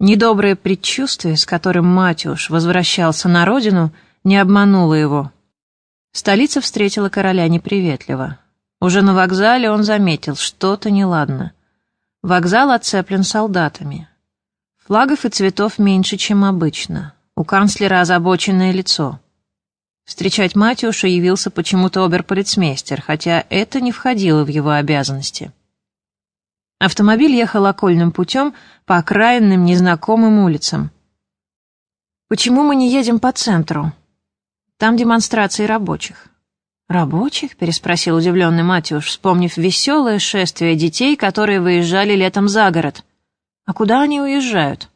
Недоброе предчувствие, с которым Матюш возвращался на родину, не обмануло его. Столица встретила короля неприветливо. Уже на вокзале он заметил, что-то неладно. Вокзал оцеплен солдатами. Флагов и цветов меньше, чем обычно. У канцлера озабоченное лицо. Встречать Матюша явился почему-то оберполицмейстер, хотя это не входило в его обязанности. Автомобиль ехал окольным путем по окраинным незнакомым улицам. «Почему мы не едем по центру? Там демонстрации рабочих». «Рабочих?» — переспросил удивленный Матюш, вспомнив веселое шествие детей, которые выезжали летом за город. «А куда они уезжают?»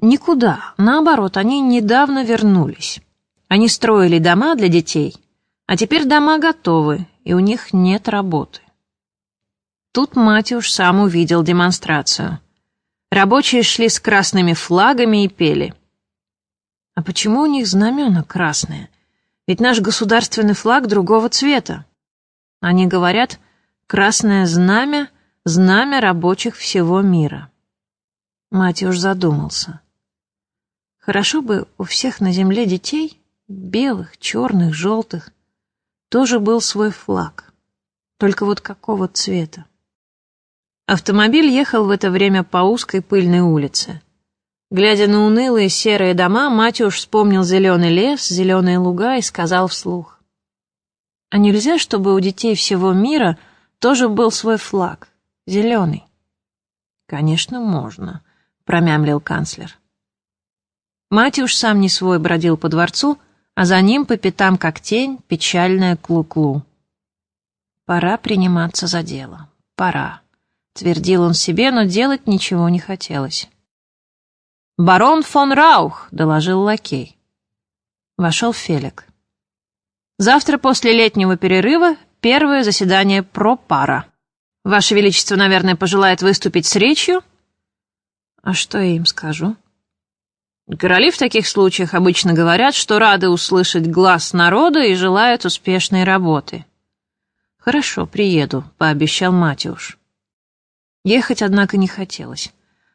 «Никуда. Наоборот, они недавно вернулись. Они строили дома для детей, а теперь дома готовы, и у них нет работы». Тут Матюш сам увидел демонстрацию. Рабочие шли с красными флагами и пели. А почему у них знамена красные? Ведь наш государственный флаг другого цвета. Они говорят, красное знамя — знамя рабочих всего мира. Матюш задумался. Хорошо бы у всех на земле детей, белых, черных, желтых, тоже был свой флаг. Только вот какого цвета? Автомобиль ехал в это время по узкой пыльной улице. Глядя на унылые серые дома, Матюш вспомнил зеленый лес, зеленые луга и сказал вслух. «А нельзя, чтобы у детей всего мира тоже был свой флаг, зеленый?» «Конечно, можно», — промямлил канцлер. Матюш сам не свой бродил по дворцу, а за ним по пятам, как тень, печальная Клу-Клу. «Пора приниматься за дело. Пора». Твердил он себе, но делать ничего не хотелось. «Барон фон Раух», — доложил лакей. Вошел Фелик. «Завтра после летнего перерыва первое заседание про пара. Ваше Величество, наверное, пожелает выступить с речью?» «А что я им скажу?» Короли в таких случаях обычно говорят, что рады услышать глаз народа и желают успешной работы. «Хорошо, приеду», — пообещал Матюш. Ехать, однако, не хотелось.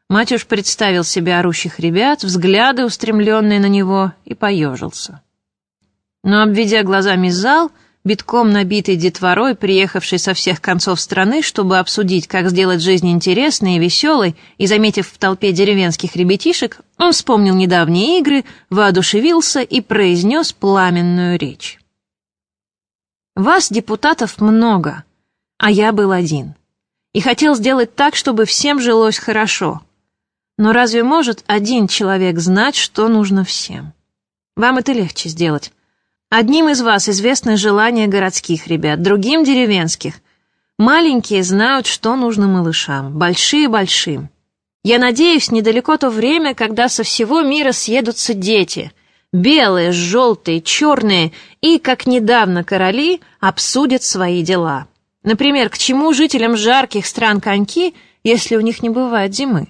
Матюш представил себе орущих ребят, взгляды, устремленные на него, и поежился. Но, обведя глазами зал, битком набитый детворой, приехавший со всех концов страны, чтобы обсудить, как сделать жизнь интересной и веселой, и, заметив в толпе деревенских ребятишек, он вспомнил недавние игры, воодушевился и произнес пламенную речь. «Вас, депутатов, много, а я был один и хотел сделать так, чтобы всем жилось хорошо. Но разве может один человек знать, что нужно всем? Вам это легче сделать. Одним из вас известны желания городских ребят, другим — деревенских. Маленькие знают, что нужно малышам, большие — большим. Я надеюсь, недалеко то время, когда со всего мира съедутся дети — белые, желтые, черные, и, как недавно короли, обсудят свои дела. Например, к чему жителям жарких стран коньки, если у них не бывает зимы?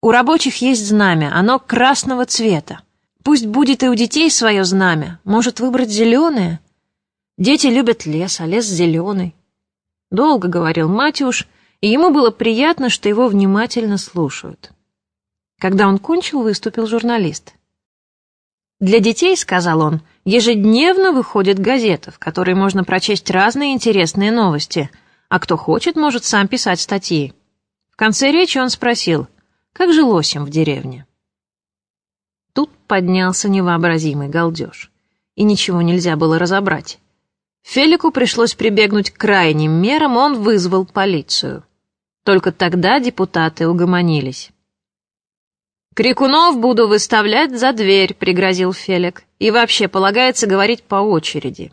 У рабочих есть знамя, оно красного цвета. Пусть будет и у детей свое знамя, может выбрать зеленое. Дети любят лес, а лес зеленый. Долго говорил Матюш, и ему было приятно, что его внимательно слушают. Когда он кончил, выступил журналист. «Для детей, — сказал он, — ежедневно выходит газета, в которой можно прочесть разные интересные новости, а кто хочет, может сам писать статьи». В конце речи он спросил, как жилось им в деревне. Тут поднялся невообразимый галдеж, и ничего нельзя было разобрать. Фелику пришлось прибегнуть к крайним мерам, он вызвал полицию. Только тогда депутаты угомонились. «Крикунов буду выставлять за дверь», — пригрозил Фелик. «И вообще полагается говорить по очереди».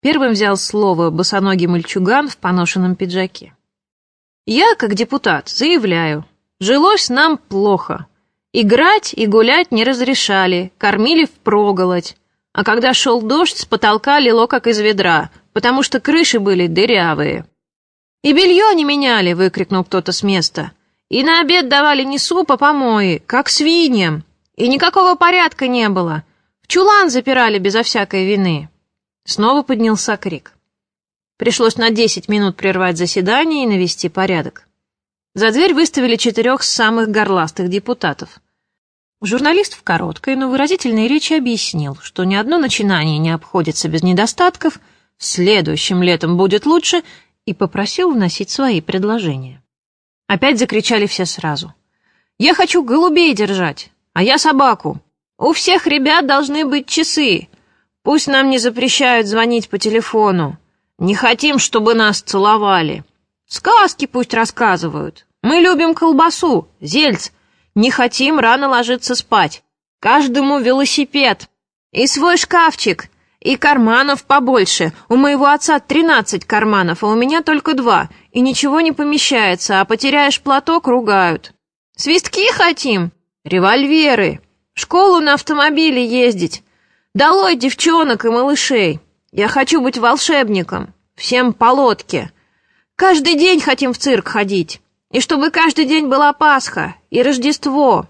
Первым взял слово босоногий мальчуган в поношенном пиджаке. «Я, как депутат, заявляю, жилось нам плохо. Играть и гулять не разрешали, кормили впроголодь. А когда шел дождь, с потолка лило, как из ведра, потому что крыши были дырявые». «И белье не меняли!» — выкрикнул кто-то с места. И на обед давали не суп, а помои, как свиньям. И никакого порядка не было. В чулан запирали безо всякой вины. Снова поднялся крик. Пришлось на десять минут прервать заседание и навести порядок. За дверь выставили четырех самых горластых депутатов. Журналист в короткой, но выразительной речи объяснил, что ни одно начинание не обходится без недостатков, следующим летом будет лучше, и попросил вносить свои предложения. Опять закричали все сразу. «Я хочу голубей держать, а я собаку. У всех ребят должны быть часы. Пусть нам не запрещают звонить по телефону. Не хотим, чтобы нас целовали. Сказки пусть рассказывают. Мы любим колбасу, зельц, не хотим рано ложиться спать. Каждому велосипед. И свой шкафчик. И карманов побольше. У моего отца тринадцать карманов, а у меня только два. И ничего не помещается, а потеряешь платок — ругают. Свистки хотим? Револьверы. В школу на автомобиле ездить. Долой девчонок и малышей. Я хочу быть волшебником. Всем по лодке. Каждый день хотим в цирк ходить. И чтобы каждый день была Пасха и Рождество.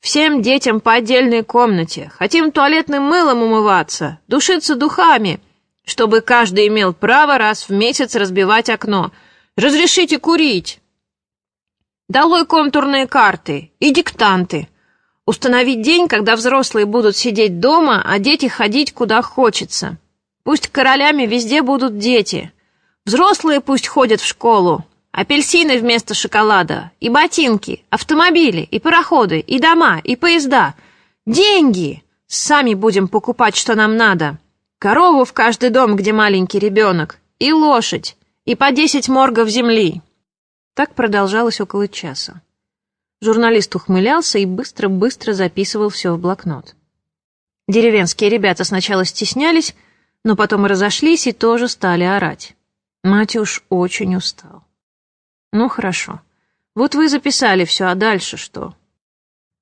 Всем детям по отдельной комнате. Хотим туалетным мылом умываться, душиться духами, чтобы каждый имел право раз в месяц разбивать окно. Разрешите курить. Долой контурные карты и диктанты. Установить день, когда взрослые будут сидеть дома, а дети ходить куда хочется. Пусть королями везде будут дети. Взрослые пусть ходят в школу, Апельсины вместо шоколада, и ботинки, автомобили, и пароходы, и дома, и поезда. Деньги! Сами будем покупать, что нам надо. Корову в каждый дом, где маленький ребенок, и лошадь, и по десять моргов земли. Так продолжалось около часа. Журналист ухмылялся и быстро-быстро записывал все в блокнот. Деревенские ребята сначала стеснялись, но потом разошлись и тоже стали орать. Матюш очень устал. Ну, хорошо. Вот вы записали все, а дальше что?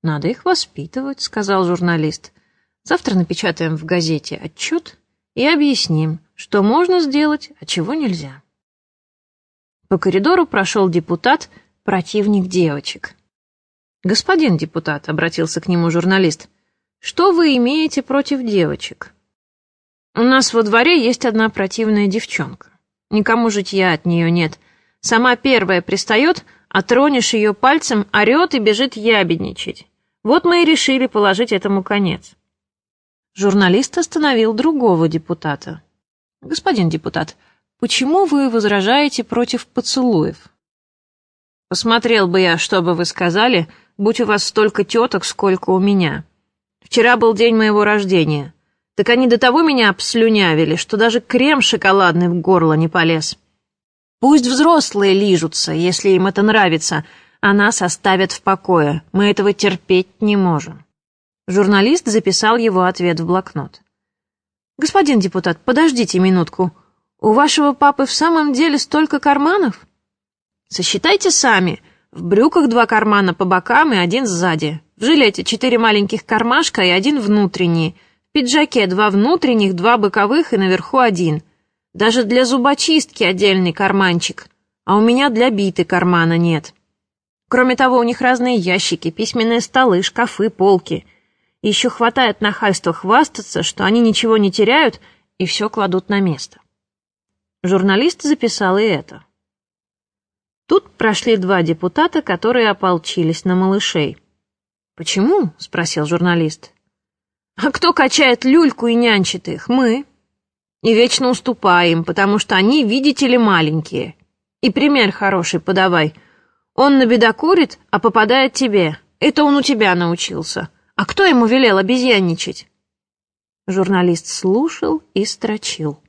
Надо их воспитывать, сказал журналист. Завтра напечатаем в газете отчет и объясним, что можно сделать, а чего нельзя. По коридору прошел депутат, противник девочек. «Господин депутат», — обратился к нему журналист, — «что вы имеете против девочек?» «У нас во дворе есть одна противная девчонка. Никому житья от нее нет. Сама первая пристает, а тронешь ее пальцем, орет и бежит ябедничать. Вот мы и решили положить этому конец. Журналист остановил другого депутата. «Господин депутат, почему вы возражаете против поцелуев?» «Посмотрел бы я, что бы вы сказали, будь у вас столько теток, сколько у меня. Вчера был день моего рождения. Так они до того меня обслюнявили, что даже крем шоколадный в горло не полез». Пусть взрослые лижутся, если им это нравится, а нас оставят в покое. Мы этого терпеть не можем. Журналист записал его ответ в блокнот. «Господин депутат, подождите минутку. У вашего папы в самом деле столько карманов?» «Сосчитайте сами. В брюках два кармана по бокам и один сзади. В жилете четыре маленьких кармашка и один внутренний. В пиджаке два внутренних, два боковых и наверху один. Даже для зубочистки отдельный карманчик, а у меня для биты кармана нет. Кроме того, у них разные ящики, письменные столы, шкафы, полки. Еще хватает нахальства хвастаться, что они ничего не теряют и все кладут на место. Журналист записал и это. Тут прошли два депутата, которые ополчились на малышей. «Почему?» — спросил журналист. «А кто качает люльку и нянчит их? Мы и вечно уступаем, потому что они, видите ли, маленькие. И пример хороший подавай. Он набедокурит, а попадает тебе. Это он у тебя научился. А кто ему велел обезьянничать?» Журналист слушал и строчил.